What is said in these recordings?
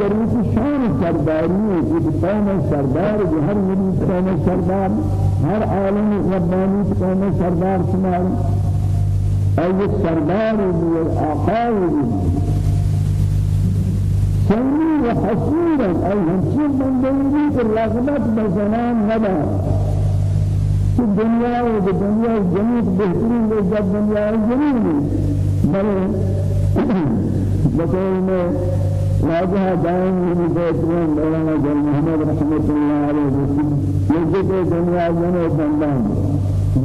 دریس شان سرداری قوم سردار ہر مریض قوم سردار ہر عالم ربانی قوم سردار شمار. أي سردار بھی آقا بھی سنی و حسورا أي ہمچین بندگی کے رغبت بزنان کہ دنیا و دنیا جنیت بہترین لذت دنیا جنیت بلے واجہ دائم من بيتنا مولانا جل محمد رحمة الله عليه وسلم يجب دنيا جنة بندان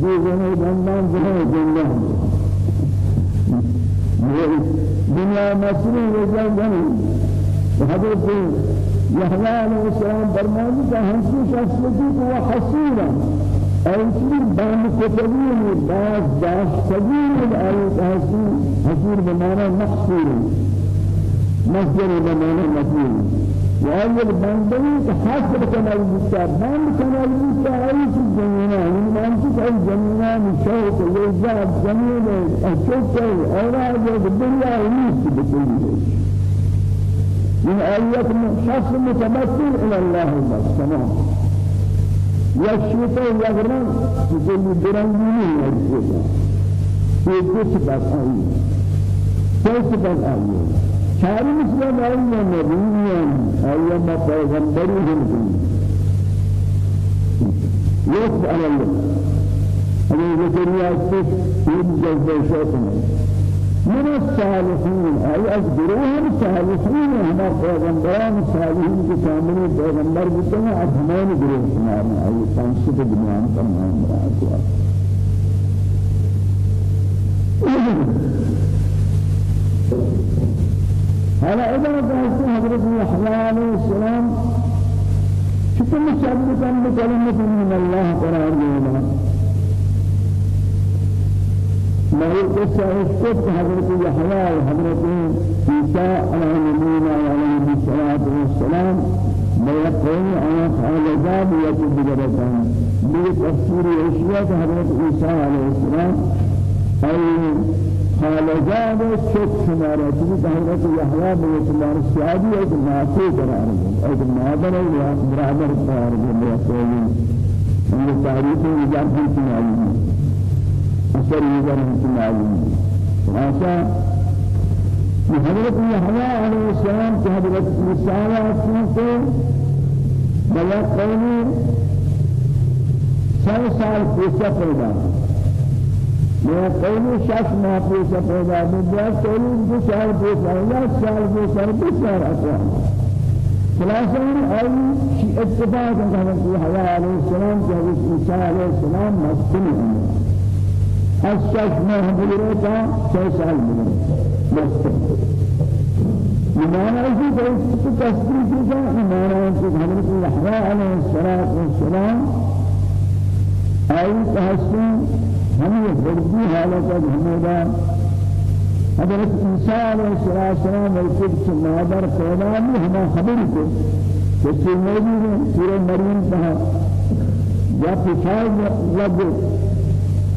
جي جنة بندان جنة جنة دنيا مسلم رجال جنة وحضرت يحيى عليه السلام ہم سے شخصیتی کو حسیرا ایسی بان کتبین باز داشت سبیل آیت حسیر حسیر بمانا مقصور مصدر بمعنى مفعول وأول بندوي حسب كما يبتا بند كما يبتا أي شيء جميلة من أنت أي جميلة من شوق لذات جميلة أشوف أولاد الدنيا ونيس بكل من آيات شخص متمثل إلى الله بس تمام يشوف يغرم بكل درنجين يشوف في كتب آية كتب آية چاری مسلم آئیے نبیان آئیے ما پیغمبری ہم یوسف علی اللہ ہمیں ذکریہ سے تین جذبہ شوکنے من الصالحين أي أجبروهم صالحين هما پیغمبران صالحين کے سامنے پیغمبر بتنا اب ہمیں گروہ سنانا أي تنسب بنیان فرمان مراد هذا إذا قلت حضرت يحيى عليه السلام شكل مشابهة بكلمة من الله قرار دينا ما هي قصة اسكت حضرت يحيى وحضرت عيسى على نبينا وعليه الصلاة والسلام. بيقول أنا خالدان يتبدرتان بتفسير أشياء حضرت عيسى عليه السلام. أي خالجان شك شمارة تبي حضرت يحيى بن سلمان السعدي أي ناسي قرار أي نادر يا برادر قرار يا سيدي من تاريخ رجال في معلوم أثر رجال في معلوم خلاصة حضرت يحيى عليه السلام حضرت عيسى عليه السلام بلا قومي سال سال پیسہ پیدا میں قومی شخص پیسہ پیدا ہوا قومی دو سال پیسہ یا سال دو سال دو سال اقوام خلاصہ آئی اتفاق ہے کہ حضرت علیہ السلام کہ حضرت عیسیٰ علیہ السلام مسلم ہیں۔ از شخص حضرت کا چھ سال ملے مسلم ایمان ایسی کہ اس کو تصدیق کیا ایمان ہے کہ حضرت یحییٰ علیہ السلام آئی تحسن ہمیں بردی حالت ہمیدا حضرت عیسیٰ علیہ السلام وقت سے مادر پیدا بھی ہمیں خبر کو کہ سنوی نے سورہ مریم کہا یا پچھائے لگ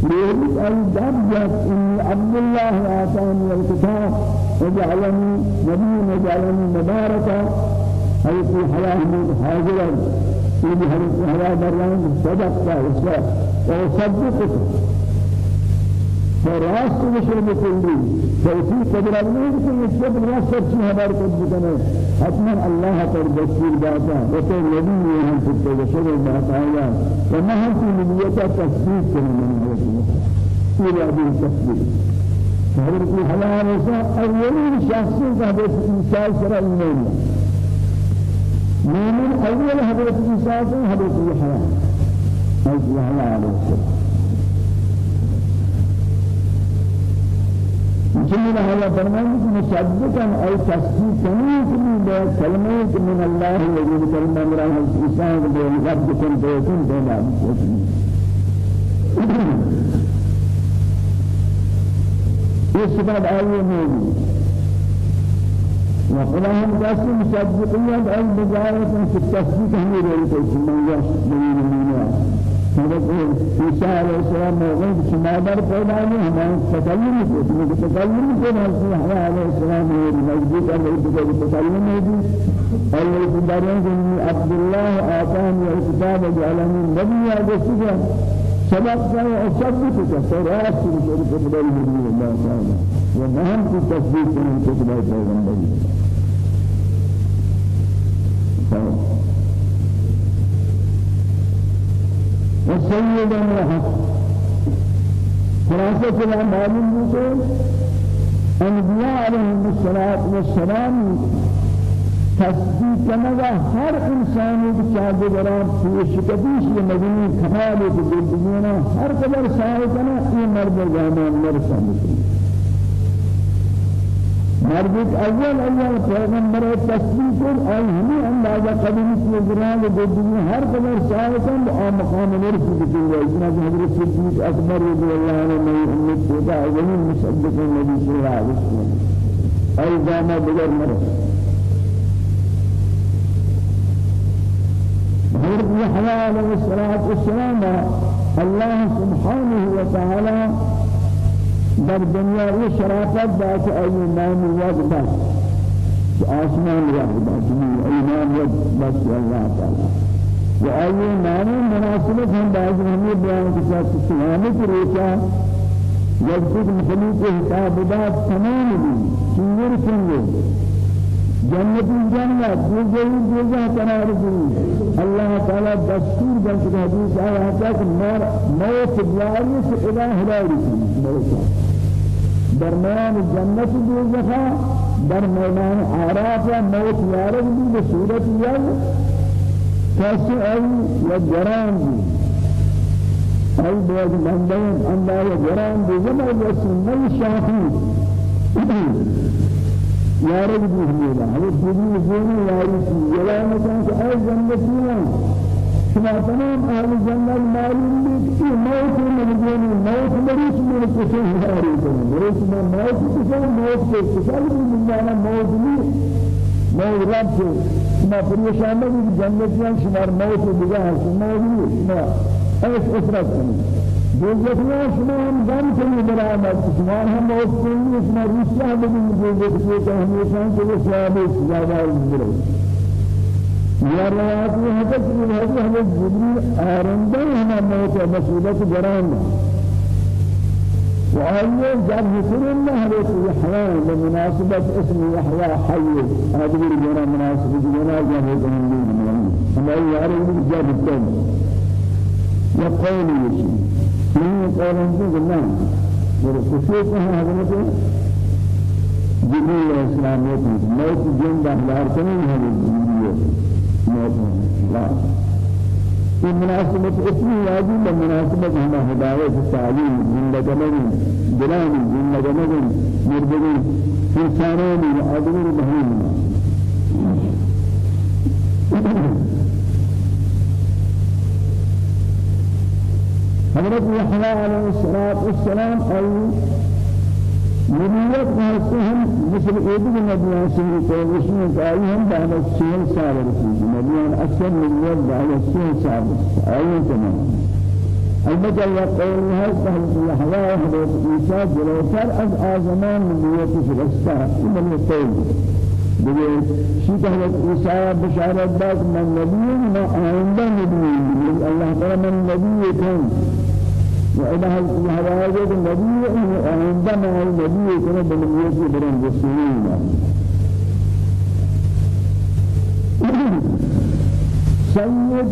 لذلك أي درجة إن عبد الله آتاني الكتاب وجعلني نبي وجعلني مباركا أي في حياة حاضرا في حياة بران صدقت وصدقت فراست بشر بكلي فوفي قدر الله یہ سب راست سے ہمارے کو بتانا حتما اللہ پر دستور داتا وتے نبی ہیں تو بشر بات آیا وما ہم کی نبیت تصدیق کرنے میں یہ ابھی تصدیق حضرت حلال رسا اولین شخص حضرت عیسیٰ سر ایمان مومن اول حضرت عیسیٰ حضرت حلال حضرت حلال رسا جميل هذا فرمان مصدقا أي تصديق كمية من كلمة من الله وجود كلمة من الله الإنسان بلغت كن بيكون بلا يسبب آية موجود وقلهم قاسم مصدقين أي بجارة في التصديق من يش من حضرت عیسی علیہ السلام موقع کہ مادر پیدا نہیں ہمیں تکلم کو تم کو تکلم کو حضرت علیہ السلام نے مجبور کر دیا کہ تکلم نہیں أول دارين عبد الله آتاني الكتاب جعلني النبي أجسد سبق جاء أثبتك سراس في كتب النبي الله تعالى ومهم في تصديق من كتب النبي وسيدا وحق خلاصة الأعمال المسلم أنبياء عليهم الصلاة والسلام تصدیق کنگا ہر انسانی چاہتے برام پیش کدیش یہ مدنی کمال کی زندگینا ہر قدر سائے کنا مرد جامان مرسا مسلم مرد اول اول پیغمبر تصدیق کن اور ہمیں اندازہ قدمی کی جران زندگی ہر قدر سائے کن اور مقام مرسی بکن گئے اتنا حضرت صدیق اکبر رضی اللہ عنہ میں امت پیدا اولین مصدق النبی صلی اللہ علیہ وسلم ای دامہ بگر مرد حضرت يحيى عليه الصلاة والسلام الله سبحانه وتعالى در دنیا یہ شرافت ذات ای نام یاد بس. آسمان یاد بس. ای نام یاد بس. اللہ تعالی. و ای نام مناسبت ہم بعض ہمیں بیان کے ساتھ سلامت روچا جب تک مخلوق حساب داد تمام بھی سنگر سنگر جنت الجنة دوزهی دوزه قرار دی الله تعالى دستور جنت حدیث آیا ہے کہ مر موت بیاری سے الہ ہلاری موت درمیان جنت دوزخ در میدان عراف موت یارب دی بصورت یل کیسے ای یا جران دی ای بیاد مندین اندار جران دی زمان رسول نئی شاخی یارک بھی ہوگا ہمیں پوری زمین یاری کی جلا مکان کہ اے جنتیاں شما تمام اہل جنت معلوم بھی کہ موت مجنون موت مریض میں کسی یاری کریں مریض میں موت کسی موت کے کسی بھی مانا موت نہیں موت رب سے شما پریشان بھی جنتیاں شما موت بجا ہے شما بھی شما ایس افراد کریں دوزخنا شما هم دم کنی برآمد شما هم موت کنی شما ریشه بدین دوزخ سے کہ ہمیشہ کے وہ ثواب زیادہ ملے یا روایت یہ ہے کہ حضرت جبریل آرندہ ہم موت مصیبت جران وآيه جاب ذكر الله حضرت يحيى بمناسبة اسم يحيى حي هذا من مناسبة جنا جاب ذكر الله أما يعرف جاب التوبة يقول يشي من اور خوشی کو حضرت جبریل علیہ السلام نے موت جن دہلار کرنے ہے في مناسبة اسمه واجب بمناسبة هم هداية التعليم من لجنة بلان من لجنة مربوط في ثانين وأدور بهين حضرت يحيى عليه الصلاة والسلام أي نبيت هم مثل إيدي النبيان سيري كوشين كأيهم بعد السين سال رسول نبيان أكثر نبيات بعد السين سال أيهم تمام البته يقول هذا حضرت يحيى حضرت عيسى جلوتر از آزمان نبيت فرستا من يقول بگه شیط حضرت عیسی بشارت داد من نبی ما آینده نبی الله تعالی من نبی کن وإله الهواجد النبي عندما النبي كان بالنبي برن رسولين سيد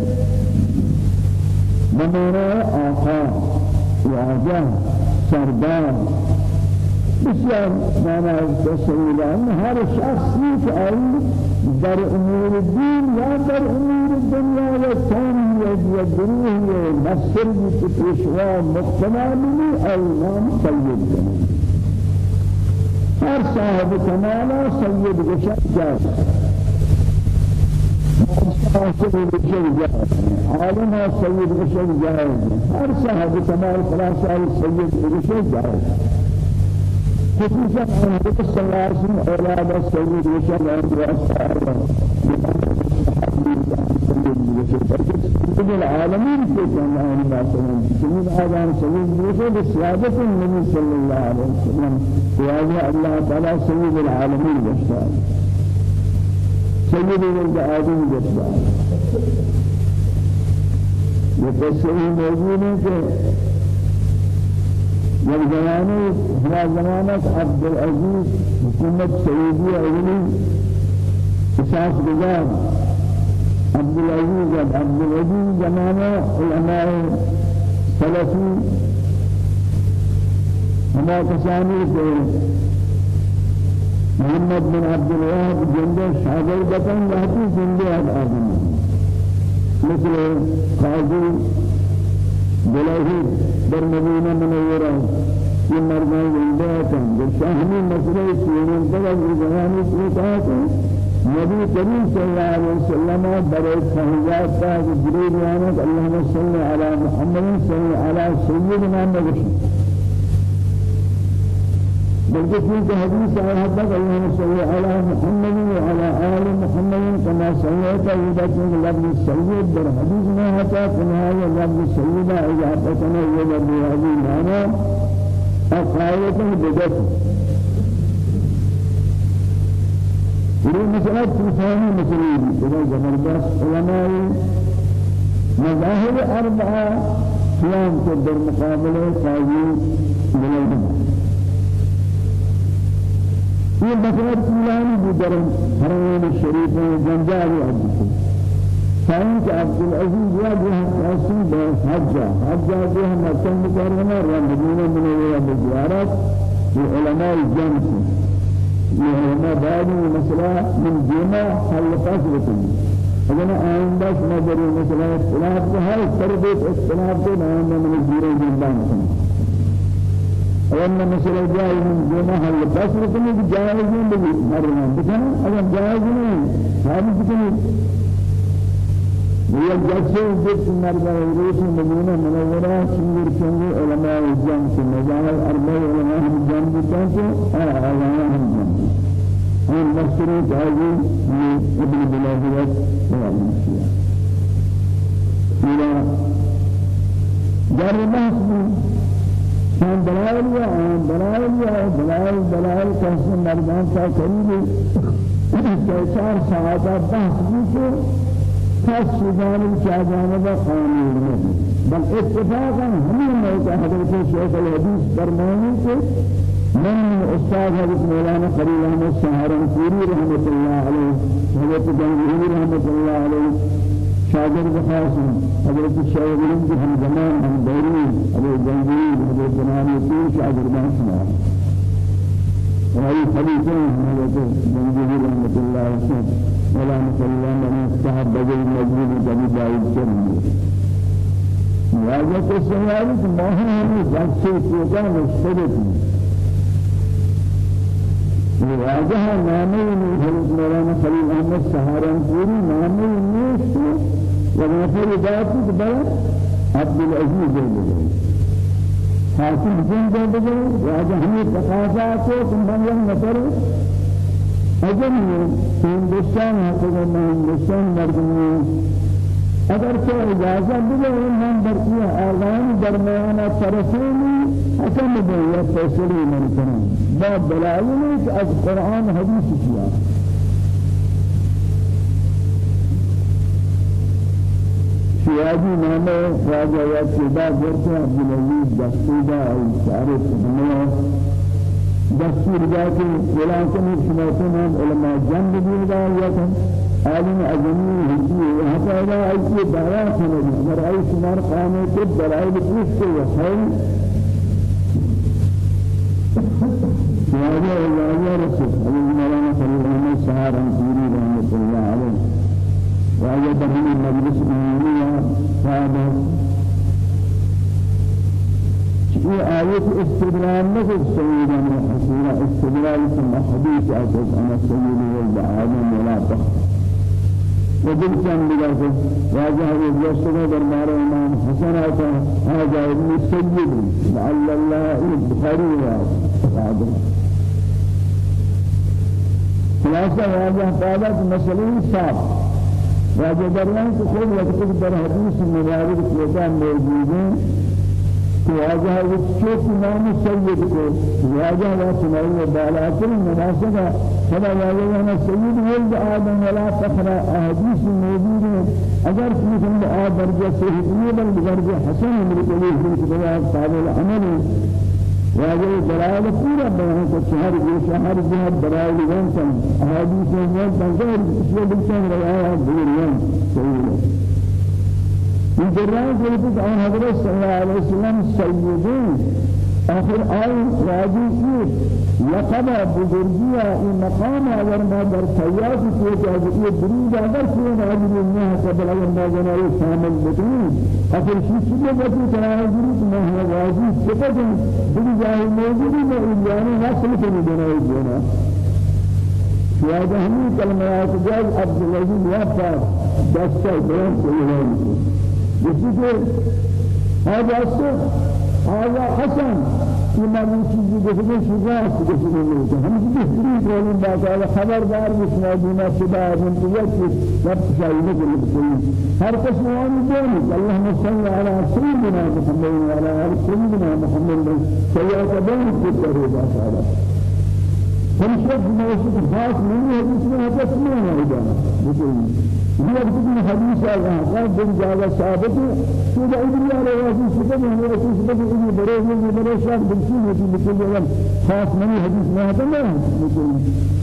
بمعنى آقا واجه سردار. بسیار مانا تسلیلان هر شخصی که در امور دین یا در امور دنیا و تانیت یا گروه یا که پیشوا مقتنامی ایمان سید کنید هر صاحب کمالا سید گشت جاست. عالم سید گشت جاست. هر صاحب کمال خلاص سید گشت جاست. خصوصا حضرت صلى الله عليه وسلم أولاد السيد وشان وأصحابه العالمين في الله عليه وسلم سيد آدم سيد موسى بسيادة النبي صلى الله عليه وسلم سيادة الله تعالى سيد العالمين بشار سيد ولد آدم یہ قصے موجود زمانے ہوا زمانہ عبد العزیز حکومت سعودی اولی أساس العزيز عبد العزيز زمانه علماء سلفي هما كساني محمد بن عبد الوهاب جند شاگردتن رہتی زندہ آدمی مثل قاضي بلاهي در مدينة منورة. في مرمان زندہ تن شاہمی مسئلہ سیرین تک زمانی سیتا نبی کریم صلی اللہ علیہ وسلم برای فہمیات کا جبریل آمد. اللهم صل على محمد صل على سيدنا محمد. بلکہ چونکہ حدیث ہے اللهم صل على محمد وعلى آل محمد. كما صليت إذا كنت لفظ سيد در حديث ما هتا كنها لفظ سيدة إجابتنا إذا بهذه المعنى أقاية بدت مسئلہ طوفانی مسئلہ ہے بڑا زبردست علماء مذاہب اربعہ قیام کے در مقابلے قاضی بلند یہ مسئلہ طولانی بھی در حرمین الشریف میں جنجاری عبد فإنك عبد العزيز يا جهة قاسم حجة حجة جهة مكان مكرمة رمضان من الزيارات العلماء الجنة ما بعد مسألة من جمع حل كل أنا آئندہ نظر مسئلہ اختلاف کا ہے تربیت اختلاف کے نام من الجيرة جنبان أولا مسألة جائز من فصل كل جائز من بلي مرمان بكنا أولا جائز من هذا بكنا ويا جالسين جت مرة وريس مدينة منورة شنجر شنجر علماء الجام سنجار أربع علماء الجام بتاعته آه علماء الجام هم مصري تعالي من ابن بلاديات والمشيا إلى جار الناس شان دلائل يا دلائل يا دلائل دلائل كهسن مردان تا قريب چار ساعات بحث بھی خاص جانب شاہ جانب قانون بل اتفاقا همين موقع حضرت شیخ الحدیث فرمانی کے من استاد حضرت مولانا خلیل احمد سہارنپوری رحمۃ اللہ علیہ حضرت گنگوہی رحمۃ اللہ علیہ شاگرد خاص حضرت شیخ الحدیث ہم زمان ہم دوری حضرت گنگوہی حضرت جنانی تین شاگردان سنا وهي خليفة حضرت گنگوہی رحمۃ اللہ علیہ ولا مسلم من استحب بجل مجلس جدي جائز کرنے واجہ کو سوال کہ ماہ ہمیں جلسے کیا مشترک واجہ نامے حضرت مولانا خلیل احمد سہارنپوری نامے نیست. ونفر ذاتی بلا عبد العزيز بن حاکم جن دے واجہ ہمیں تقاضا کو تم بنگل نفر اگر ہندوستان حکومت میں ہندوستان مردمی اگر تو اجازت دے من برکیہ آغان درمیان طرفین حکم دے یا من کریں با دلائل کہ از قرآن حدیث کیا شیادی نامے خواجہ یا چیدہ گرتے عبدالعزیز دستیدہ اور سارے خدمہ دستور جاتی فلان کنی شماتون هم علماء جنب دیدا یا عالم هدی وہاں پیدا ایسی دعوا کنی اگر ای شمار قانے کو دلائل کے وسائل واجہ واجہ رسول علی مولانا خلیل احمد سہارن پوری رحمۃ اللہ علیہ واجہ بہنی مجلس عمومیہ صاحب في آية استدلال نفس سيدنا من استدلال ثم حديث أسد أنا سيد ولد آدم ولا فخر ودل كان بجاسد واجه الجسد دربار إمام حسن آتا. هذا ابن سيد. لعل الله البخاري وعاد خلاصة واجه قالت مسألة صعب. واجه دريان كل وقت در حديث مبارك كتاب موجودين واجه وشوف نام سيد کو. واجه وا سنائی بالاتر مناسبہ فلا يعلم سيد ولد آدم ولا فخر. أحاديث موجود اگر مثل آدم درجة سيد بل درجة حسن من كل في كتاب قابل العمل وهذا دلائل پورا بیان کو شہر جو شہر جو دلائل ون سن احادیث سن غیر اس میں بلکہ روایات دورین صحیح من جرائم قلت عن حضرت صلى الله عليه وسلم سيدين آخر آئی راجی کی لقب بزرگیا این مقام اگر ما در کیے کہ یہ درود اگر راجی نہیں ہے قبل اگر ما جنائی شامل بکنی آخر بچی ترائی درود میں ہے راجی سپت بلی جاہی موجودی میں الیانی نسل کنی جنائی جنا شاید ہمیں کلمات جاز عبدالعزیز یافتا دستا بیان سے جسے هذا هذا حسن. إما من چیزی گفتن شجاع است گفتن میشه همین گفتن کردن بعد از خبردار میشن دینا شبا این دیگه وقت شاید نکنه بکنی هر کس موانی دونی الله مسلم على سيدنا محمد وعلى آل سيدنا محمد. سيئة بني كتره باشارة هم شخص موسیقی خاص نہیں ہے جس میں حدث نہیں ہے بکنی یہ اپنی حدیث ہے وہاں دن جاگا ثابت ہے کہ جو ادریا روازی سبب ہے وہ سبب ہے یہ بڑے ہیں بڑے شاہ بالکل ہے لیکن یہ خاص نہیں حدیث میں ہے تو لیکن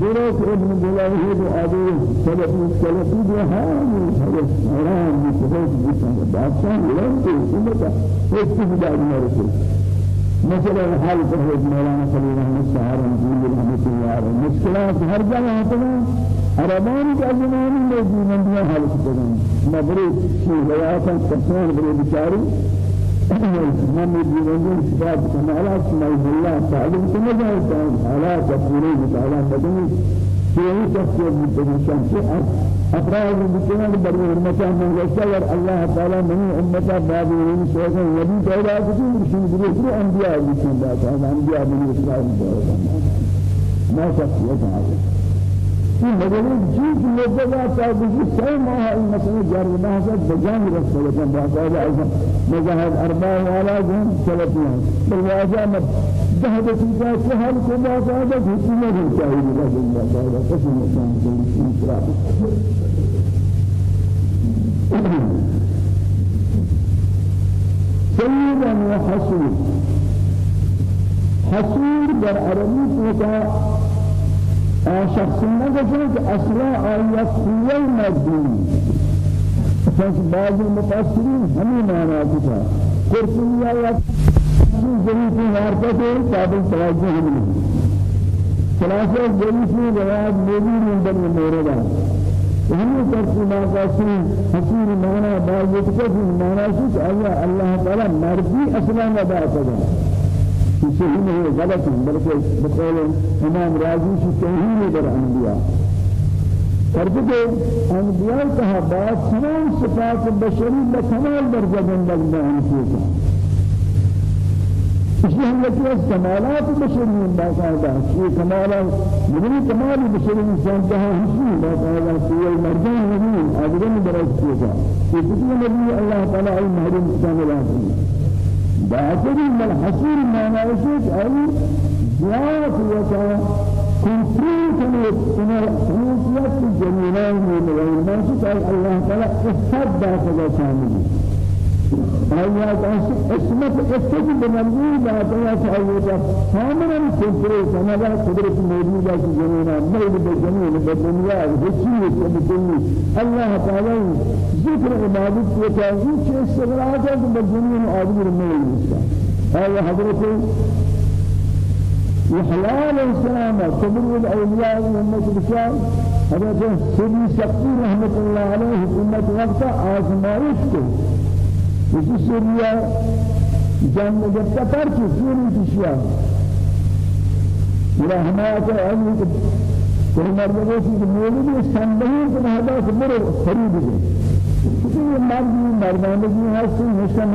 درس ابن بلاهي بآدي سلفي سلفي بهان حدث حرام بسبب جسم بادشاہ لن تسمع استفداد مرسل مثلا حال فرد مولانا خليل احمد سهر رحمة الله مشكلات هر جگہ ہوتا عربان کا زمانے میں جیون دیا حالت بدن مبروک شی روایات کسان بڑے بیچارے ہم جیون دیا شباب کمالات سمائی اللہ تعلیم کو مجھے حالات پورے مطالعہ بدنی شيء تفسير بالتنشان شيء أفراد بكنا بري أمتا من رسول الله تعالى من أمتا باب من شيء نبي تعالى كتير مرشين بري بري أنبياء بكنا هذا أنبياء من إسرائيل ما شخصية هذا في مدني جيد مدة تابعي سيء ما هي مثلا جار ما هذا بجان رسول الله بعد هذا مجاهد أربعة ولا جن ثلاثين بالواجع ما جهد في ذا سهل كما هذا جيد ما هو شاهد لا جل وعلا قسم كان كل شيء سيدا وحسود حسود در عربي كتا شخص که أصلا آیا خویه مدین پس بعض مفسرین همین معنا کتا قرطبی آیا ضعیفی حرکت قابل توجه همین. خلاصه ضعیفی روایت موجود در مورد همین ترتیب قاسم حسیر معنا بعض کتا معنا شد آیا الله تعالی مردی أصلا ندا کدا صحیح نہیں غلط بلکہ بقول امام راضی صحیح ہے در انبیاء. فرض کہ انبیاء کا بعد تمام صفات بشری بکمال درجہ بندگ میں ان کی اس لیے ہم لوگ اس کمالات بشری باقاعدہ یہ کمالات من کمال بشری انسان کا ہے باقاعدہ کوئی مردان نہیں آدم درجہ کیا یہ کتنے نبی اللہ تعالی المحرم کاملات باطل حصول ما نعيش أي زيادة وكا كنترول كنت كنت الجميلان من الناس قال الله تعالى احتد هذا كامل آيات اسمت استجب بمنظور ذات آيات آيات كاملا كنترول كمالا قدرة موجودة في جميلان ميل بالجميل بالدنيا بشيء بالدنيا الله تعالى ذكر عبادت وتعظيم شيء استغراقات بالجميل آدم الميل هذا حضرته وحلال السلام كبر الأولياء والأمة بشار هذا سيدي سقي رحمة الله عليه أمة وقت آزمائش. کو اسی سوریا جنگ جبتا پر کی سوری کشیا میرا ہمارا ہے کہ کوئی مرد کی مولوی سنبہی کو ہدا سے بڑے خرید گئے کسی مردی مردانگی هستی نشان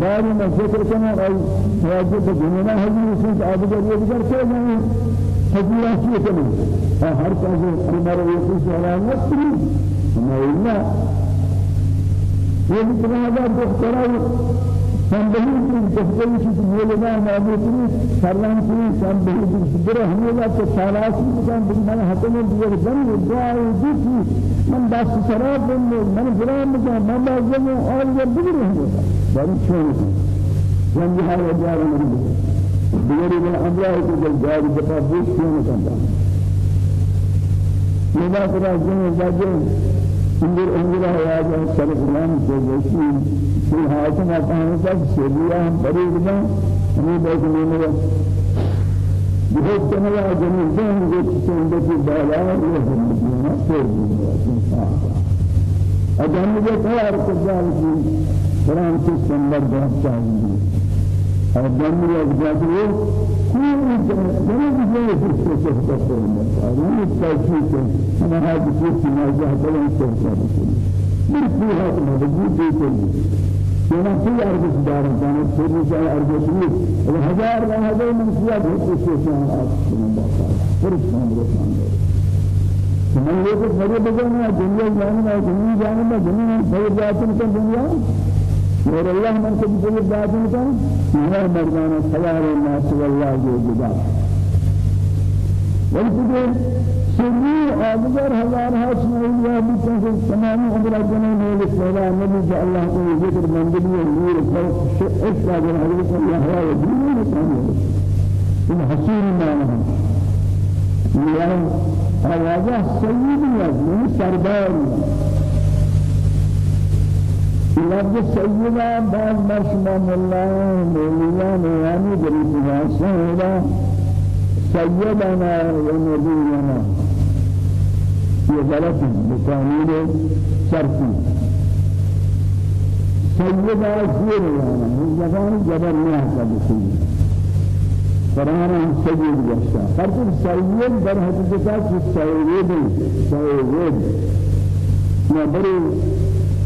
داری ما ذکر کنم آی توجه به جنینا هزی نشان آدگر یه دیگر که نہیں حضورا چیه کنم؟ هر کسی أمر یکی سوال نکنی ما یہ بھی تمہارا دخترا سنبھلی کی تفضل شيء مولنا ما بيتري سرنا كل سام بيجي سبرة هم لا تسالاس كان بمن حكم دير بن ودعاء ودي من داس سراب من من برام من ما بعزم أول يبدي هم بن شو يوم جهال جار من دير من أمره كل جار جفا بوش شو نكمل لذا ترى جن جاجين انظر انظر يا جان سر غلام جوشي في حاتم أتاه تك سبيا بريد ما هني بيت منه بہت جنوا جنین جان جو چند کی بالا یہ ہم پھر اجان جو قرار کجال کی قرآن کی سنت بہت چاہیے اور جن میں اجازت جنب في السوق تقول هذا التأكيد أنا هذا الشيء ما جاء بلا استفسار من فيها ما بجيب بيتي أنا في أرض دار كان في أرض شيء الهزار هذا من فيها بيت الشيء كان أصلا بقى فرش كان رسمان من يقول فريق بجانا دنيا جانا دنيا جانا دنيا فريق جاتن كان دنيا اور اللہ من کو بھی باتیں کر یہ مردان خیال الناس والله جو جدا ولكن سری ہاش نہیں ہے بھی کہ تمام عمر میں لکھا نبی صلی اللہ علیہ وسلم ذکر بندگی نور فوق شئش اگر حضرت یحییٰ و دین میں ان حسین معنی یہ آوازہ سیدی یعنی سردار لفظ سيدا بعد مرشمان الله موليان يعني جريس واسعنا سيدنا ونبينا في غلط بقانون شرطي سيدا زير يعني من زمان جبر نهاك بسيط قرآن سيد جشتا فرق سيد در حقیقت سيد سيد ما بری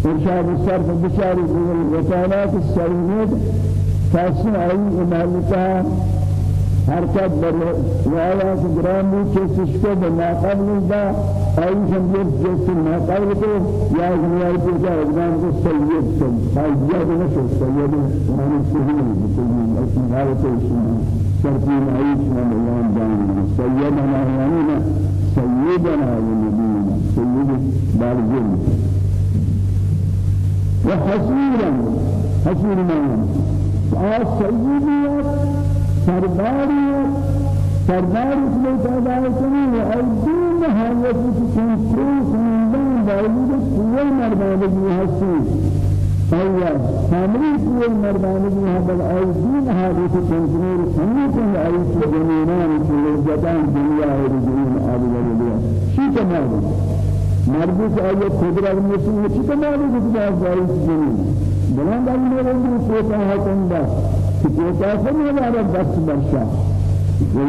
إرشاد الصرف بشاري في الوكالات السعيد فاسم أي إمالتها حركات بر وعلى جرامي كسشكو بما قبل ذا أي شمير جس ما قبل يا جميع تجا إقدام کو سيد سن فايزيا بنا شو سيد من السهيل بسيد اسم هذا اسم شرطي معيش من الله جان سيدنا يعني سيدنا ونبينا سيد بارجين وحسيرا حسير من آه سيديات سرداريات سردار اسمه تعالى كني وأيدين هاية كنترول خاندان باوجود قوة مردانگی هستی. أيوة حاملی قوة مردانگی ہے بل أيدين هاية كنترول خاندان أيدين جميعان في جدان دنيا ورجلين آل ولديا شو كمان مردی که آیا قدرت میسیم چی کمالی بود باز داری چیزی بلند آن میرندی کوتا هاتنده که کوتا سمی داره دست برشا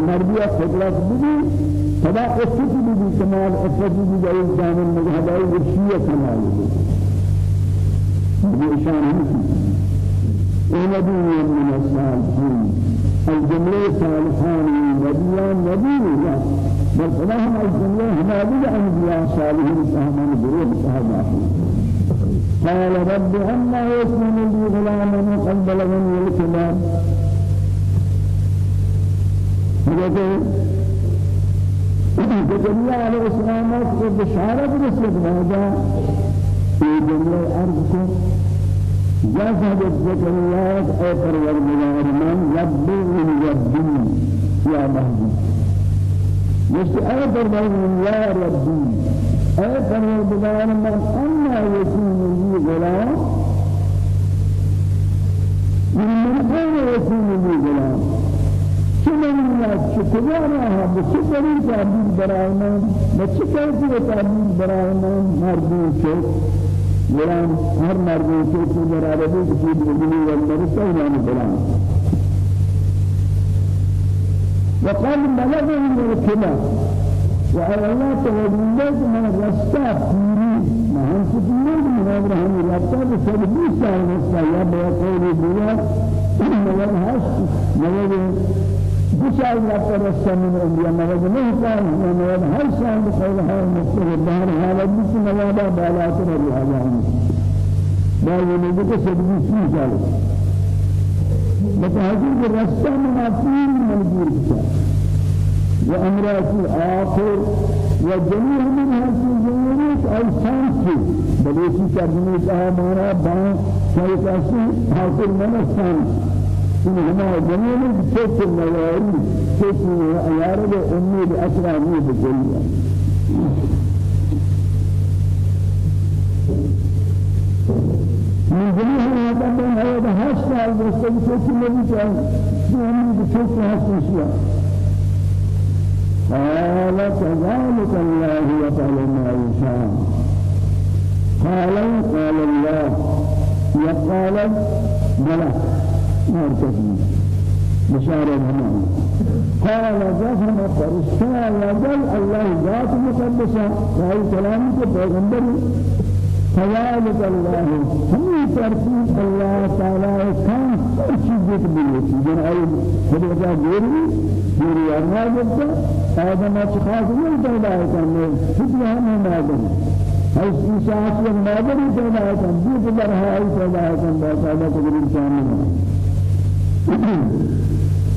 مردی قدرت بودی؟ فدا افتی بودی؟ کمال افتی بودی؟ این زمان مجهدای وشیه کمالی بود بشان همیشه ونبي من الصالحين الجملة صالحان نبيان نبي لا بل فلاهم الجملة هذه أنبياء صالحين فهمان بروح صحابة. قال رب أما يكون لي غلام وقد بلغني الكلام. فجميع عليه السلام بشارة رسل هذا. في جملة أرضكم. جسد الزكريات أي پروردگار من ربي من ربي. يا مهدي. مش أي پروردگار يا ربي. أي پروردگار من أنا يكون لي غلام. من أين يكون لي غلام. شنو من شكرانا بشكري تعبير برانا بشكري تعبير برانا مردو شكر غلام هر مرد کو کو مراد ہے کہ یہ دنیا والمرسل یعنی غلام؟ وقال بلغ من الكلام وعلى الله تولد من الرسال ما هم سبيل من أبراهيم رسال سبب سال رسال يا بقول بلا. ما هاش ما بشار لا ترسل من الأنبياء مرض ما كان مرض هر شان بقولها مستقر بهر حالة بس نوابا بالا ترى بهذا بعض النبي كسبوا شيء قالوا تهذيب الرسول منافين مجبور وأمراض آخر وجميع من هذه الجمهورية أي سانسي بلوشي كرمي كهامانا بان كيكاسي حاصل من السانس إن هما جميع من كيس المواري كيس المعيارة أمي بأسرامي بكلية من جميع هذا من هذا هاشتا المستوى كيس الذي كان أمي بكيس هاشتا قال كذلك الله يفعل ما يشاء قال قال الله يقال بلى مرتكب بشارة الهمان قال جفن فرشتا وجل الله ذات مقدسة وهي كلامك پیغمبر كذلك الله هم ترتيب الله تعالى كان شيء بيجي جن أي خدمة غيري غيري أنا جبت هذا ما تخاف من مادر اس کی سانس میں مادر ہی پیدا کر دی تو برہائی پیدا کر باقاعدہ تقریر انسان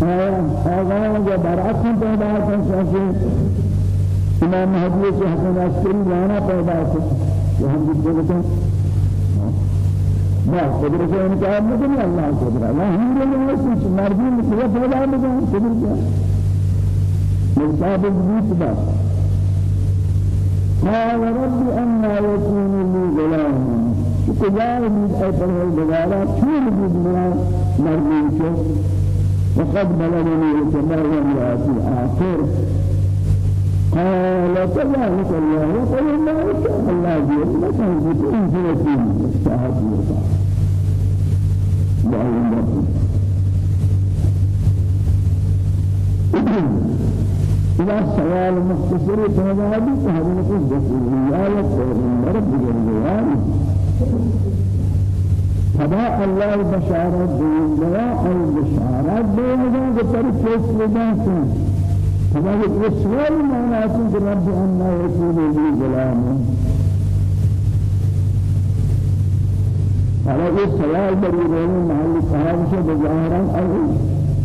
آیا آغاز جو برعت پیدا کر سکے امام مہدی سے حسن عسکری لانا پیدا کر جو ہم ما قدرت انکار نہیں اللہ قدرت اللہ ہم نے کچھ مرضی میں پیدا نہیں قدرت مرتاب الجسد قال رب أن يكون لي غلام. كجار من أيضا البغارة كل بدنا مرميك وقد بلغني الكبار ومراتي آخر قال كذلك الله وقال ما شاء الله لكن بكل جنة استعاد يطاع دعوا الله إذا سوال مختصر فهذا حضرت الرسول پیغمبر بجريان فدا الله بشارة دنيا أو بشارة كتر كيس لجانسون فدا الرسول معناته رب أن يكون لي غلام على السوال بريدون محل صحابة بظاهرا أو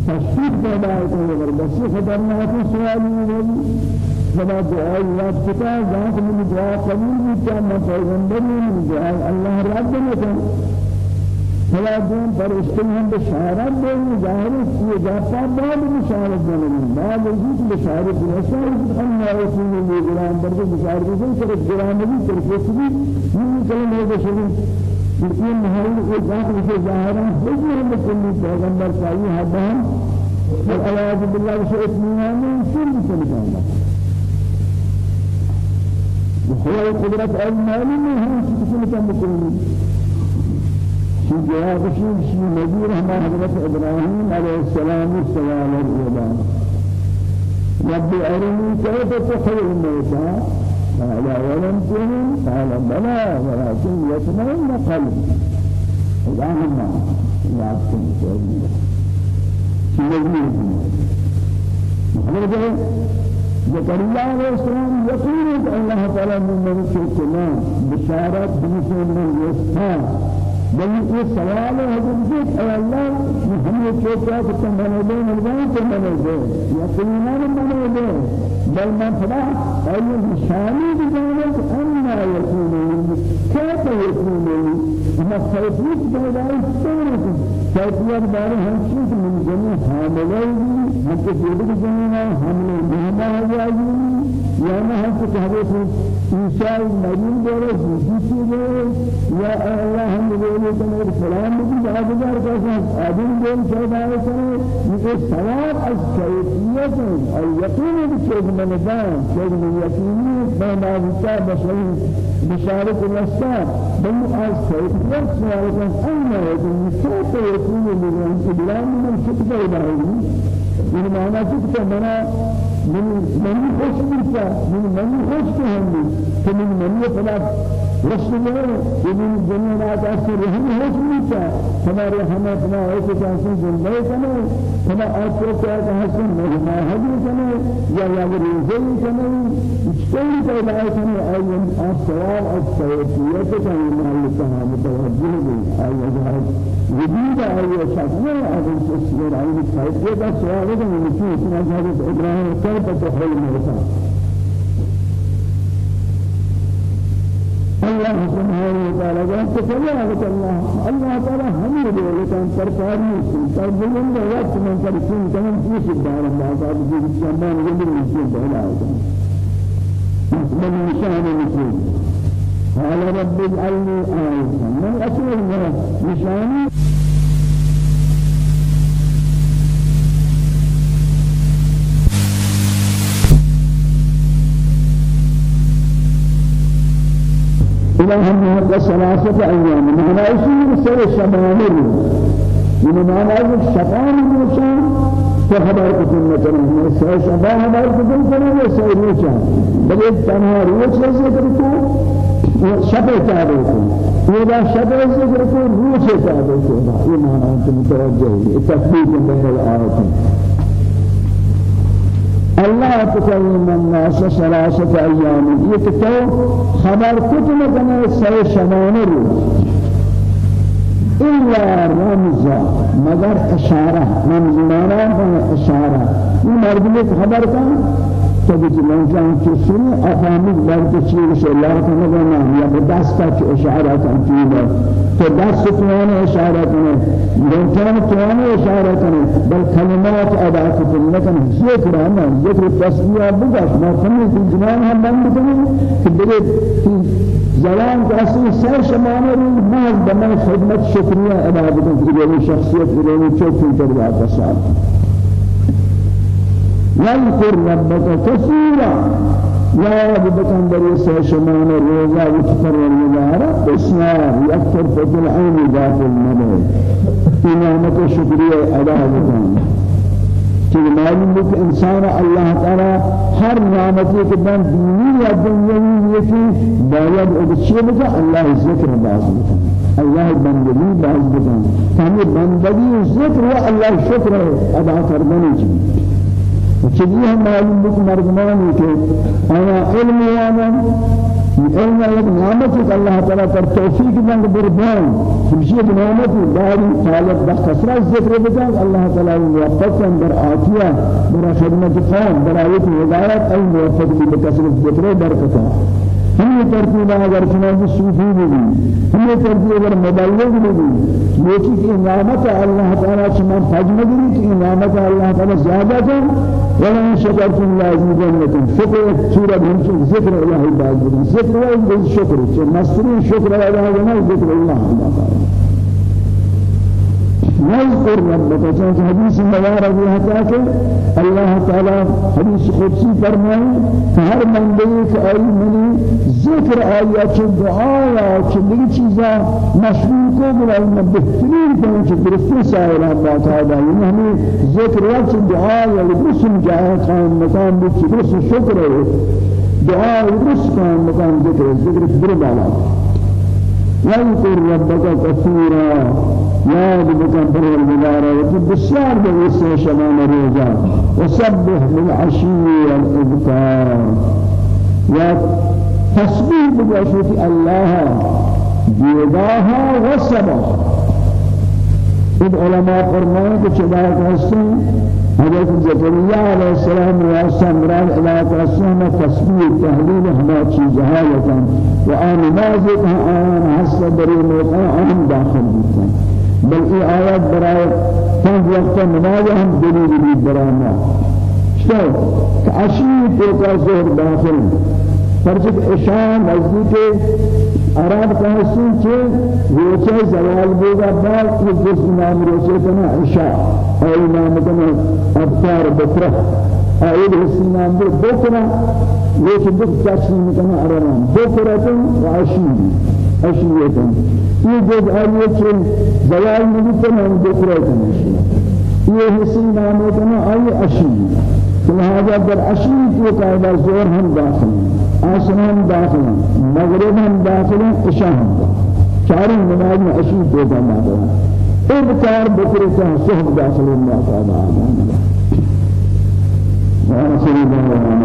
تشفيق پیدا کرنے پر بس خطرناک سوال نہیں فلا دعاء الله كتا ذات من دعاء قبول بيتا ما پیغمبر من دعاء الله رب لكن فلا دون پر استلهم بشارت دين ظاهر یہ جاتا بعد بشارت دين بعد وجود بشارت بشارت ان رسول الله غلام برد بشارت دين پر غلام بھی پر کسی من کلمہ بشری لیکن محل کو ذات سے ظاہرا حضور بكل پیغمبر صحیح حدام والعیاذ بالله سے اطمینان سر بسم الله وهو القدرة المالي من هم سكسنة بكل في جواب شيء شيء نذير هم حضرت إبراهيم عليه السلام السلام الأولى رب أرني كيف تحيي الموتى قال ولم تؤمن قال بلى ولكن يطمئن قلبي لا تكن سيدنا سيدنا محمد زكريا عليه السلام يقول الله تعالى من ملك السماء بشارات بمثل من يستان بل یہ سوال ہے حضرت اے اللہ کہ میں نے ملواں تو میں نے دے یقینا میں نے دے بل ما فلا اي شانی بجانب ان يكون كيف يكون ما سيفوت بلا استورك سيفوت بارے ہم چیز من جميع حاملے ہم کے جڑ جميع حاملے مہما ہو جائے یا نہ ہم کو حضرت عیسی مریم بولے جیسی بولے یا اللہ ہم بولے کہ میرے سلام بھی جاگار کا آدم بول پیدا کرے یہ سوال از کیفیت اور یقین کہ من دان شيء من ما نازل بشري بشارة الأسباب بل سوال كان أين يكون كيف يكون من إبلام من شكل إلهي من معنى شكل منا من من خوش من من خوش كهندي كمن من يفلا رسول يمين جنة لا تأثير هم خوش بيتا ہمارے ہمیں اپنا ایسے کہاسن زندگی کنے ہمیں آسو کیا کہاسن مہما حضر کنے یا یا ریزی کنے اچھتائی پیدا کنے آئین آپ سوال از سیتیت کنے محل کہا متوجہ بھی آئی اجہاز وجود أي شخص ما أقول تسير أي خير هذا سؤال هذا من شيء كما حدث إبراهيم كيف تحول موسى الله سبحانه وتعالى قال تكلم الله. الله تعالى هم يقول كان سركاري تربيين ده وقت من تركين كمان في الدار الله تعالى. في الزمان يقول من الدار من نشان مثل قال رب اجعلني آية. من أسئل نشاني إلى هم هذا ثلاثة أيام من عيشين سر شمامر من معنى الشفان موسى فخبر كتن مثلا سر شفان خبر كتن كنا سر موسى بل تنها روش ذكر کو شفه تعبه کو إذا شفه ذكر کو روش تعبه کو یہ معنی أنت متوجه التثبيت بين الآيات الله تكلم الناس ثلاثة أيام. يكتو خبر كتنا كنا سي شمان إلا رمزا مگر إشارة. رمز مانا إشارة. المرد خبر كان تجد الإنسان كسر أفهمك بعد شيء شيء لا تنظر يا بدست إشارة تنفيذ فدست توانه إشارة كنه لكن توانه إشارة كنه بل كلمات أداء كتن لكن ذكر أنا ذكر التسبيح بقاش ما فهمي في الزمان هم بند كنه كبرت في زمان كأصل سر شمانه ما بما خدمة شكرية أداء كتن في شخصية في شوف في تربية الصالح واذكر ربك كثيرا يا بكم بري سيشمان روزا وتفر المدارة اسمار يكثر فتل عين ذات المدى إمامة شكرية أداء بكم کہ معلوم کہ انسان اللہ تعالی ہر نعمتی کے بند دینی یا دنیاوی یہ کہ باید اچھی بکا اللہ ذکر باز بکا اللہ بندگی باز بکا ہمیں بندگی ذکر و اللہ شکر ادا کرنے چاہیے چیزی هم معلوم بود مردمانی که آیا علم وأنا علم یک نعمت الله تعالی در توفیق من بربان همشی یک نعمت داری خالق بخسرت ذکر بکن الله تعالی موفق کن در آتیه در خدمت قوم در آیت هدایت ای موفق بکسرت ذکر برکتا ہم ترتیب اگر چنانچہ صوفی بھی ہم ترتیب اگر مبلغ بھی یہ کہ نعمت اللہ تعالی شما فجم دی کہ نعمت اللہ تعالی زیادہ ہے ولا شکرتم لازمکم شکر سورہ ہم ذکر الہ بعد ذکر و شکر مصری شکر الہ ذکر اللہ تعالی نذكر ربك. چونکہ حدیث مبارک یہ ہے کہ اللہ تعالی حدیث قدسی فرمائے کہ ہر بندے کے ای منی ذکر آیا چه دعا یا چه دیگه چیزا مشروع کو برای من بهترین کنه که درستی سائل اللہ تعالی یعنی ہمیں ذکر یا چه دعا یا مقام بھی درست شکر ہے۔ دعا مقام ذکر ذکر بر واذكر ربك كثيرا. يا بك بالغدار وتبشر بوسع شمان الرجال. وسبح بالعشي والإبكار. يا تسبيح بوشوت الله. بيداها وسبح. اب علماء فرمائے کہ چلا کہتے حضرت زكريا عليه السلام واسع مراد إلى تسمى تسبيح تهليل هما چیز جهالة وآن نازك آن حسب بري موقع آن داخل بيتا بل اي آيات براي چند وقت نماز هم دليل برانا شو كعشيد توقع ظهر داخل. فرجك اشان نزدیک عرب کہسن کہ روچے زوال بوگا بعد یہ جس نام روچے کنا عشاء اي نام کنا بکرہ اي جس نام دے بکرہ یہ کہ بک جسم کنا عربان بکرہ وعشی عشیتن یہ جو آئیے کہ زوال نہیں کنا بکرہ کنا یہ حسن نام کنا اي عشی لہذا در عشی کی قاعدہ زور ہم داخل ہیں آسمان داخل مغرب هم داخل عشاء هم چاری نماز میں عشی دو کا مادہ ابتار بکر سے صحب داخل اللہ تعالی آمان وآخر دعوانا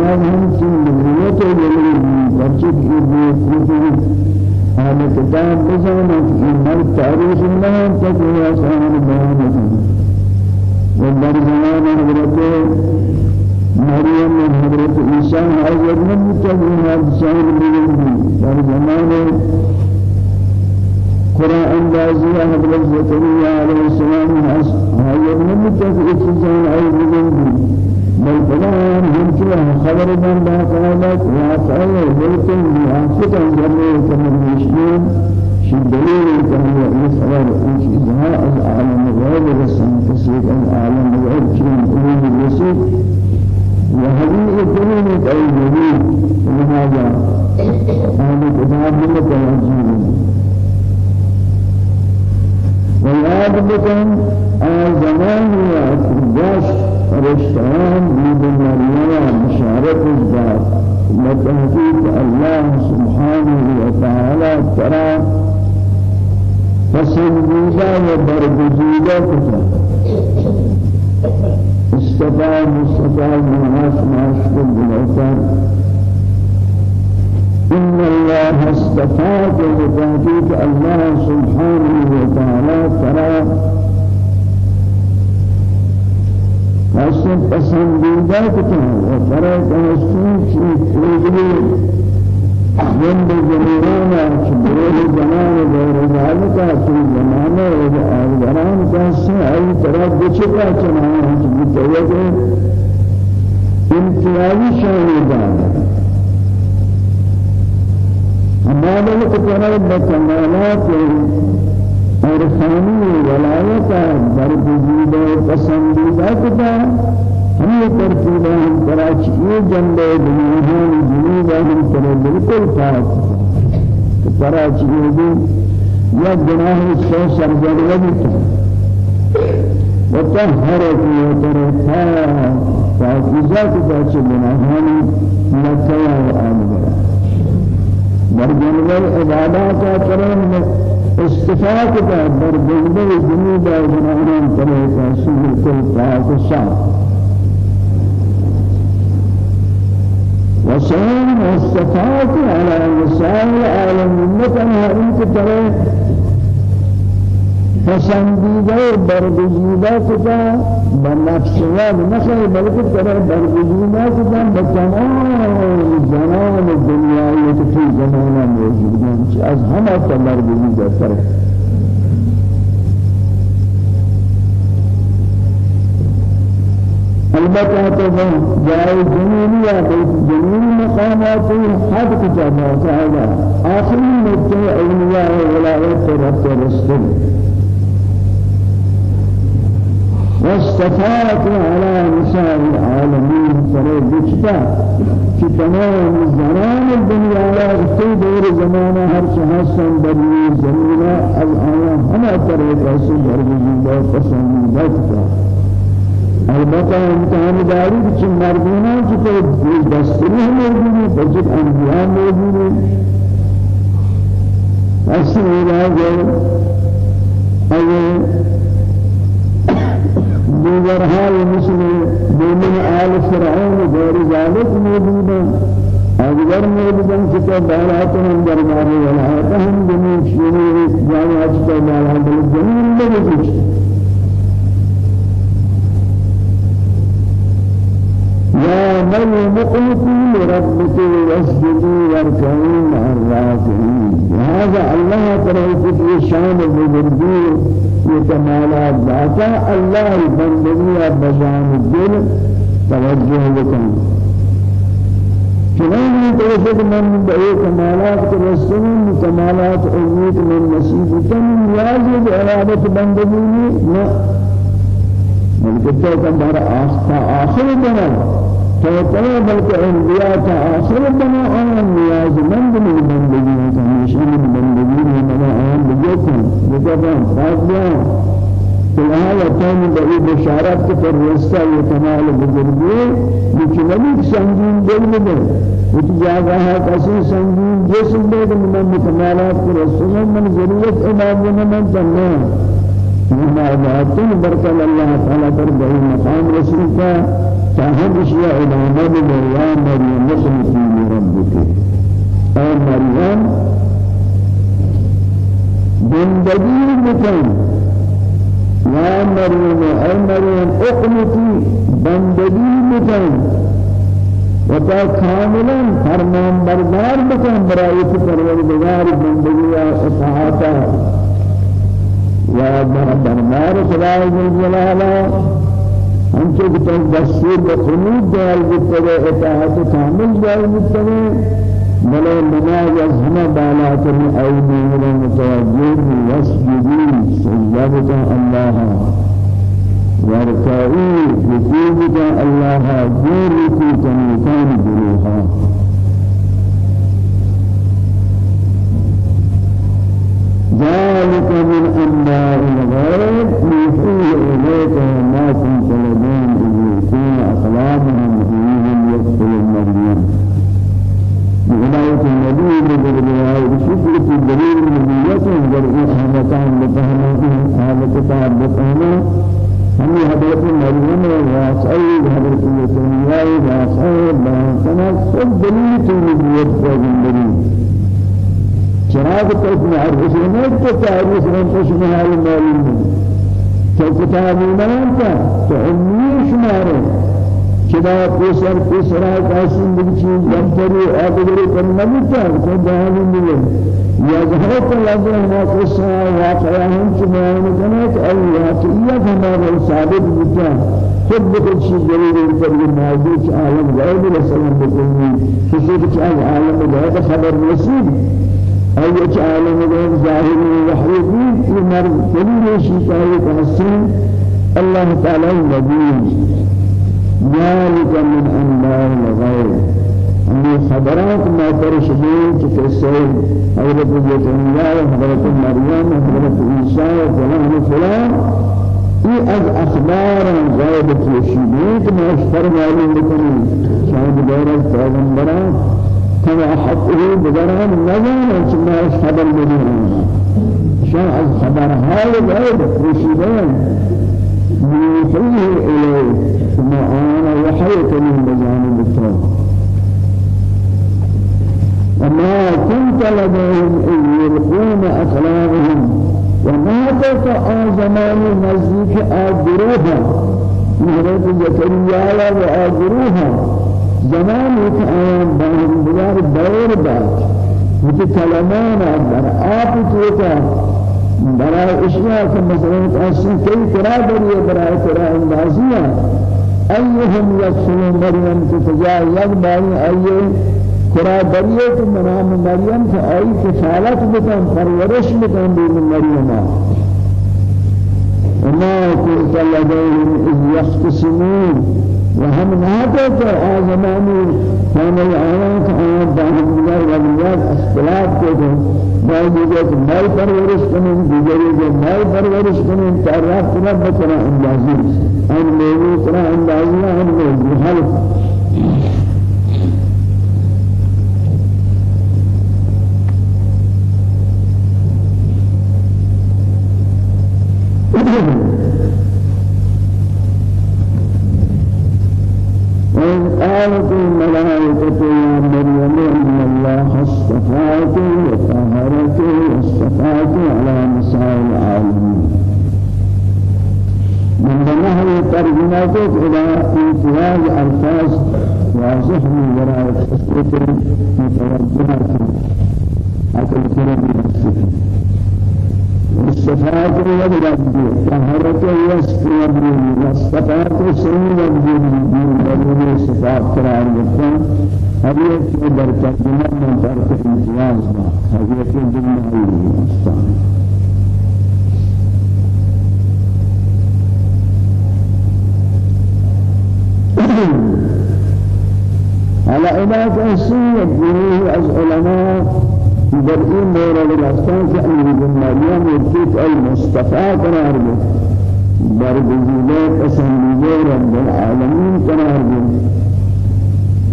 اجناد ہم سے مغلوبیت ہے لیکن بچے کی بے خوفی ہم کتاب بزانا کہ مرد تاریخ نہ ہے تک وہ آسان بیان ہے وہ در زمان حضرت مریم و حضرت عیسیٰ حضرت نبی تک وہ حادثان بیان ہے در زمان قرآن اندازی حضرت زکریہ علیہ السلام حضرت نبی تک اتجان عیسیٰ بیان ہے بل فلان خبر من لا قالت واقعي بيتم منافقا جميع كمن يشكون. شدليل كان يسأل في إذهاء العالم غير رسم تسيد العالم غير كمن قلوب الرسول وهذه الدنيا أي دليل؟ لهذا أنا كتاب من العزيز ويعاد بكم آزمان وعطباش فرشتان من مريم بشارة الزاد لتحقيق الله سبحانه وتعالى ترى فسنجيدا وبرجيدا كتاب استفاد مستفاد من ناس كل بالأثر إن الله استفاد وتحقيق الله سبحانه وتعالى ترى اصل پسندیدہ کتاب ہے؟ برای تحسین کی فیضی جنب زمان چبرول زمانہ دور ذالکہ فی زمانہ و آغران کسی ای طرف بچکا چنہاں ہم متوجہ انتیائی شاہدان ہمارے لکتنا بکمالات کراچی یہ جنبے دنیاہان جنوبہ ہم کرے بالکل پاک کراچی یہ بھی یا گناہ سو سرزروی تا وطهرت وترفا فاكزا كتا چه گناهان مكة وآمدرا در جنبه عبادات کرن استفاق کا جنبه جنوب و جنانان طریقہ سور کل پاک شاہ وسلام استفاق على نساء العالم مثلا انت ترى پسندیدہ برگزیدہ کتا بنفس و نخیر بلکہ ترى برگزیدہ کتا بتمام زنان دنیای که في زمانا موجودن از همه برگزیدہ تر البته تو جای جنونی یا جنونی مقامات حد کجا تعالی آخری نقطه اولیاء ولایت رب رسول۔ واستفاق على نساء العالمين فري بجتا في تمام زمان الدنيا في دور زمانة هر شخصاً بري زمينة الآيام هما طريق رسول بربجي پسند بجتا البته امتحان داری که مردمان که تو دستوری موجودی بجت انبیاء موجودی اصل علاج إيه حال مثل مومن آل فرعون غیر ذلك موجودا. اگر موجودن کہ تو بالات ہم دربار ولایت ہم جميع شروع جامعات تو بالات يا مريم اقنتي لربك واسجدي واركعي مع الراكعين هذا الله تعالى في شان بزرگی یہ ذاتا الله بندگی بجان الدل توجه لكم چنانچہ توجہ من بے کمالات کے رسول کمالات امید من نصیب تم نیاز عبادت بندگی میں بلکہ تو ہمارا آخر بنا۔ توتلا بلکہ انبیاء کا آخر بنا آن نیاز من بندگی ہمیشہ من بندگی میں بنا آن بجوکن بجوکن فاضیان فلہذا تم بئی بشارت کے پر رسہ یہ کمال بزرگی لیکن نبی سنگین دل میں وہ جاگہ ہے کسی سنگین جسم دے من کمالات کے رسول من ضرورت إمام من تنہ مما ذاتن برکل اللہ تعالی پر بہی مقام رسول کا تاہم اشیاء علامہ مریم مریم نسمتی لربک اے مریم بندگی بکن یا مریم اے مریم اقنتی بندگی بکن وتا كاملا فرمان بردار بکن برای پروردگار بندگی اطاعتا یا دربار خدای جلالا ہم سے کہ دستور بخنود دال بتنے اطاعت کامل دال بتنے بلے نماز از ہمہ بالا کر ایدی من متوجہ واسجدی سجدت اللہ واركعوا ركوعك الله. دور ركوع كان بروحا ذلك من أنباء الغيب. نوحيه إليك وما كنت لديهم إذ يكون أقلامهم فيهم يدخل المريم بهداية النبي بالرواية بشكل في دليل نبيته جرئي أهمتان بفهمه كتاب بفهمه. هم حضرت مريم واسعي حضرت يسمياء واسعي بانسنا سب دليل تنبيت في چراغ تک معرفی نہیں تو تعریف میں کچھ نہیں معلوم تو کتاب ایمان کا تو امی شمارے چدا پیسر پیسرا کا زندگی جمتری آدگری کرنا بتا تو جہانی ملے یا ظہرت اللہ ہما قصہ واقعہ ہم چمائن کنت اللہ یہ ہمارا ثابت بتا خود بخود شيء دليل انتر الموضوع عالم غيب رسول بكوني كسي كي عالم غيب خبر نصيب أي عالم غيب ظاهر وحي في مرض دليل شيء كاي تحسين الله تعالى النبي. ذلك من أنباء الغيب. أن خبرات ما ترشدين كسي حضرت الله حضرت مريم حضرت عيسى فلان فلان ای از أخبار غیب توشیدی که مشتر معلوم بکنی شاید غیر از کما حقه بدران نزان چما خبر بدهن شان از خبرهای غیب توشیدن میوحیه الیه ثم آنا وحی کنیم بجانب تو وما كنت لديهم إذ يلقون أخلاقهم. وما تلك آزمان نزدیک آگروها. حضرت زكريا و که آیان باهم بگار دور داد. وچه کلمان در آپ توتا. برای اشیاء که مثلا اصلی کئی کرا دریه برای کرا اندازیه. ایهم یکسون مریم که تجا یک باری آیه کرا دریه تو منام مریم که آئی کفالت بکن پرورش بکن بین مریم وما كنت لديهم إذ يختصمون وهم نهتك آزماني كان الآيات آيات باهم الله والمياد اختلاف كده بعض جهة مال پرورش کنن دیگری جهة مال پرورش کنن تعرف کنن بکنا اندازی. آن موضوع کنا اندازی آن حلف وإذ قالت الملائكة يا مريم إن الله اصطفاك وطهرك واصطفاك على نساء العالمين. من بناه ترجماتك إلى امتياز ألفاظ واضح من وراء التسلية متوجهة أكل كرم السفر الصفات والرد طهرت واستياب والصفات سنين الدين الصفات قرار جتا حضرت کے در ترجمہ میں درک امتیاز با حضرت جمعی استان على علاج السنة از علماء در این مورد رفتن که امیر مریم مرتیت المصطفى قرار بود در بزیده پسندیده رب العالمین قرار بود.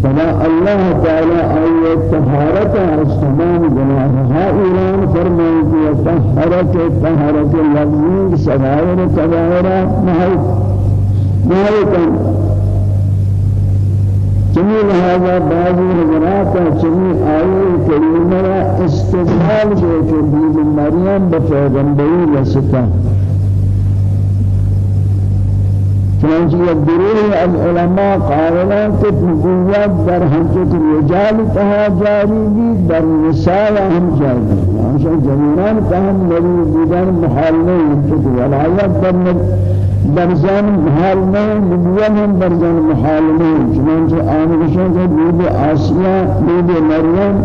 فلا الله تعالى أي طهارة استمام جناحها إيران فرمان في طهارة طهارة اللفظين سوائر كبائر نهاية نهاية جميع هذا بعض حضرات جميع آية كريمة استدلال بكبير مريم بفيغمبري لستا چنانچہ یک گروہ العلماء قائلان کہ نبوت در حجت الرجال تہا جاری بھی در نساء ہم جاری ہمشہ جمینان تہم نبی بودن محال نہیں حجت ولایت در برزان محال میں ہم برزان محال میں۔ چنانچہ آمدشوں کے بید آسیہ بید مریم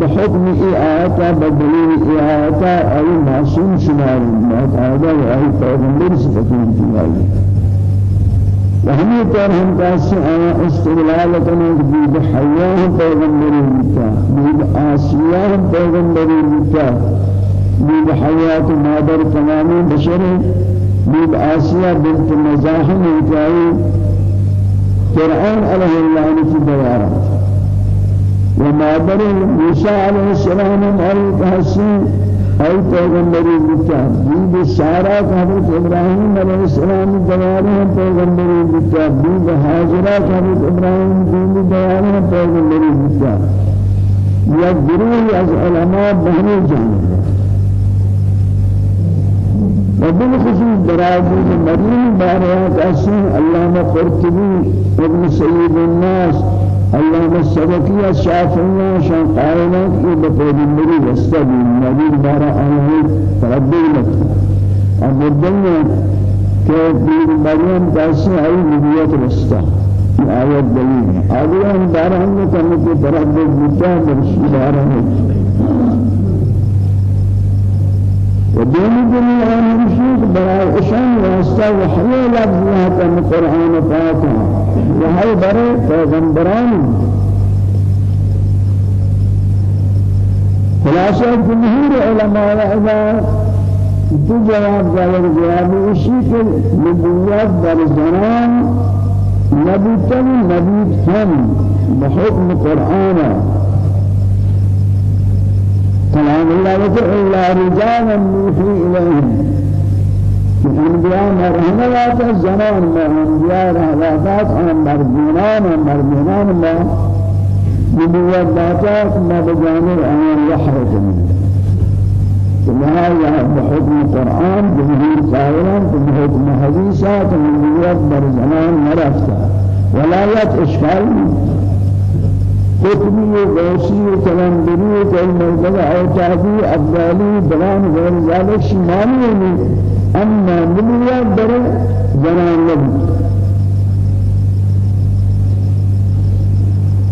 بحکم ای آیتا بدلیل ای آیتا ای معصوم شمار بہت آیتا و ای پیغمبر صفتیں کی آئی وهمي طور هم کاسی آیا استدلال کنه بید حیاه پیغمبری بیتا بید آسیہ پیغمبری بیتا بید حیات مادر تمامی بشری بيد آسيا بنت مزاحم جاي فرعون عليه اللعنة في دوارات وما دري موسى عليه السلام أي تحسين أي پیغمبری بتا بيد سارا حضرت إبراهيم عليه السلام دوارات پیغمبری بتا حاجرة حضرت إبراهيم دين دوارات پیغمبری بتا یا گروه از علماء بهنی جانب وبالخصوص درازي المدين بارات أسين اللهم قرطبي ابن سيد الناس اللهم السبكية الشافعية شان قائلات إيه المريد استبي المدين بارا آيه تربي لك. أبو الدنيا کہ مریم کیسے آئی نبیت رستا آیت دلیل ہے آدھیان داران نے کرنے کے داران ودين الدنيا مرشيد براء إشان واسطة وحي لفظها كم قرآن فاتحة وهي براء پیغمبران. خلاصة جمهور علماء إذا دو جواب ظاهر جواب اسی کے نبوت در زمان نبی تن نبی ہم بحکم كلام الله وتر إلا رجالا نوحي إليهم. الأنبياء مرحمات الزمان ما أنبياء رحلاتات عن مردونان مردونان ما نبوة ذاتات ما بجانب عن يحرق لهذا بحكم القرآن جمهور قائلا بحكم حديثات النبوة بر زمان مرفتا ولا يت إشكال. قطبي وغوثي وكلندري وكالمرتبة أوتادي أفضالي بلان غير ذلك شمالي أما نبوة بر زمان نبوة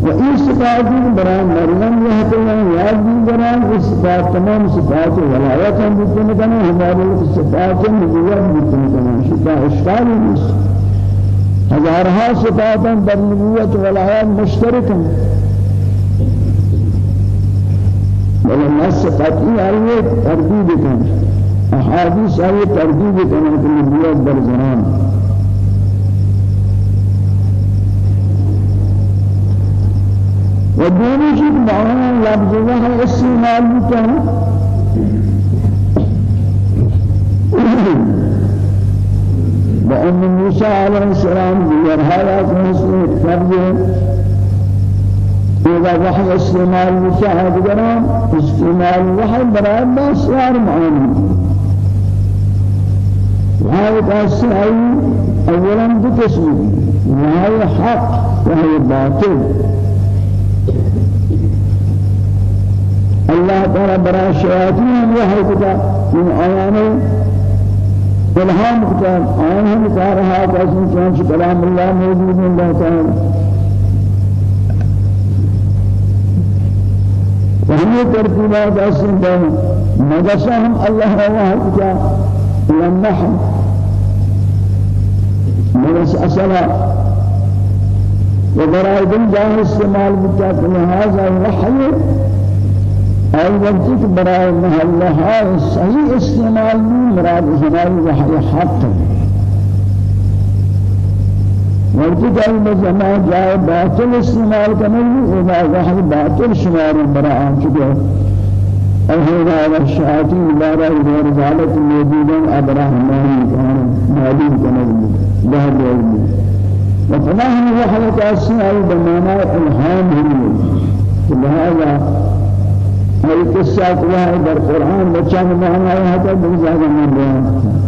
وإن صفات بران مريم يهتم يادي بران صفات تمام صفات ولايات هم كنا هذه صفات نبوة بيتم كنا شفاء إشكال مش هزارها صفات در ولايات مشتركة بل الناس قطعي عليه ترديد كان أحاديث عليه ترديد كان في النبوة در زمان ودوني شيء معنى لفظ وها استعمال بكم. بأن موسى عليه السلام يرهايا كمسلم فرجه إذا وحي استعمال موسى هذا استعمال وحي برای بسیار معانی وهذا قصة أولا قسم وهي حق وهي باطل. الله تعالى برا الشياطين وحي كتا من آيانه. إلهام كتا آيانه كارها كاسم كانش كلام الله موجود من الله تعالى وهي ترتيبات أسن بهم مدسهم الله كتا إلى النحل مدس أسلا وبرا ابن جاه استعمال بتا هذا الوحي أي وقت برای محله ها صحیح استعمال بھی مراد ہماری وحی حق وقت کہ مجمع جائے باطل استعمال کرنے اذا وحی باطل شمار برای أهنا على الشياطين بارا غير ذلك موجودا أبراهيم كان معلوم كان ده وفناه وحي كاسي أي بمعنى إلهام هم لهذا أي قصة كلها در القرآن بچان معنى هذا بزاگ من بیان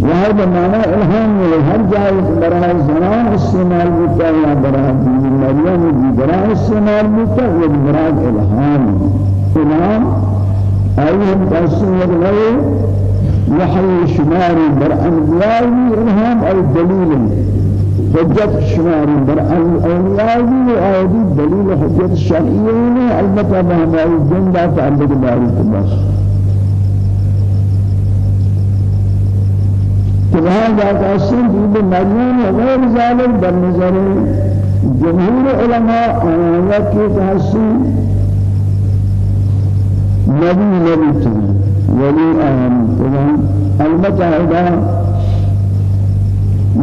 وهذا معنى إلهام هر جائے برای زمان استعمال بتا یا برای مریم بھی برای استعمال بتا یا برای إلهام. إلهام أيهم تأثير له وحي شماري بر أنبياء إلهام أي دليل حجت شمار در الاولياء وآيدي دليل حجت الشرعية البته بهمائي جندا تعلق باري بس فهذا تأثير في مريم وغير ذلك بالنظر جمهور علماء آيات کی تحسين نبي نبي ولي آيان تمام البته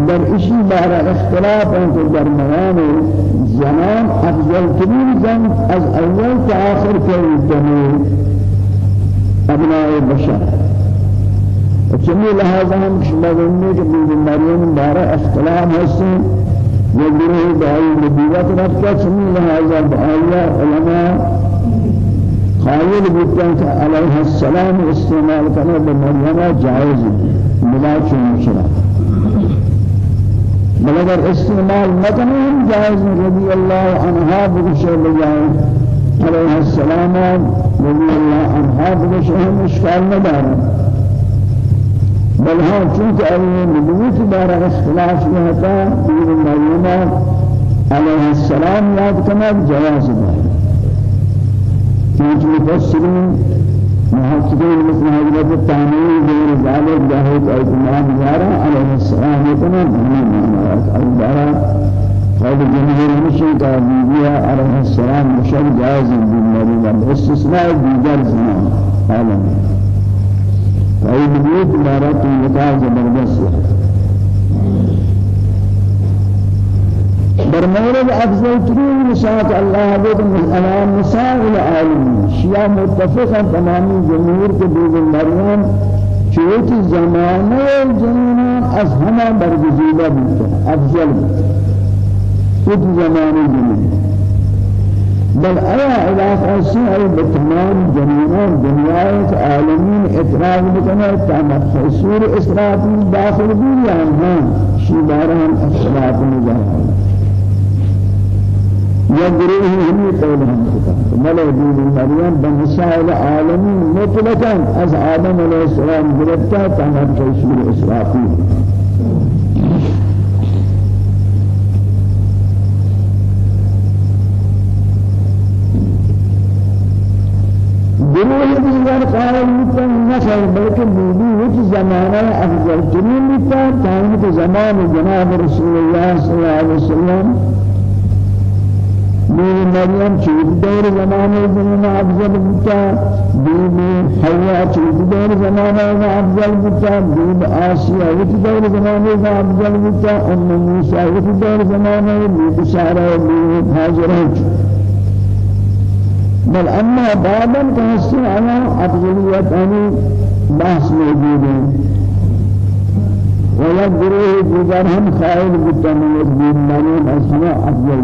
در اشی بار اختلاف آن که در میان زمان افضل ترین زن از اول تا آخر که ابناء بشر. چمی لحاظ هم شمالینی که بیبی مریم بار اختلاف هستن وگروه دعای نبیوت رفتا چمی لحاظ علماء بودن که علیه السلام استعمال کنه به مریم جائز ملا چون شرف بل اگر استعمال مکنه هم جائز رضی الله عنها بکشه بجائے علیہ السلام رضی الله عنها بکشه هم اشکال نداره بل ها چونکہ اولی نبوت بارا اختلاف یہتا دین مریمہ علیہ السلام یاد کنا جواز دار چونکہ مفسرین محققین مثل حضرت التعمیر غیر ذالک جاہد اعتماد یارا علیہ السلام بہنی معنی اور بارا قول جمهور مشي كابيبيا عليه السلام مشر جائز بالمريض استثناء دیگر زمان. فأي بيوت مارات نکاح زبردست در مورد أفضل ترین نشاط الله بود الان نساء العالمین شیعہ متفقا تمامی جمهور دیگر مریم چوتی زمانه جنان از همه برگزیده بود. افضل بود. زمانه جنان بل آیا سے ہے بتمام جنیان دنیا کے عالمین اعتراض بکنے تمام حصول اسرافیل داخل بھی ہیں شیباران اسراف نجاہ یا گروہ ہم قول ہم کتا ملے دین مریم بنساء العالمین مطلقا از آدم علیہ السلام گرفتا تمام حصول اسرافیل گروہ دیگر قائل مکن نفر بلکہ بیبی وچ زمانہ افضل ترین مکتا تاہم کہ زمان جناب رسول اللہ صلی اللہ علیہ وسلم بیبی مریم چوت دور زمانہ جنہ افضل مکتا بیبی حوا چوت دور زمانہ افضل مکتا بیبی آسیہ وچ دور زمانہ افضل مکتا ام موسیٰ وچ دور زمانہ بیبی سارہ بیبی حاضرہ بل أما بعدا كهسي على أفضلية أني بحث موجود. ولا گروه دیگر هم خائل بودن از دین همه افضل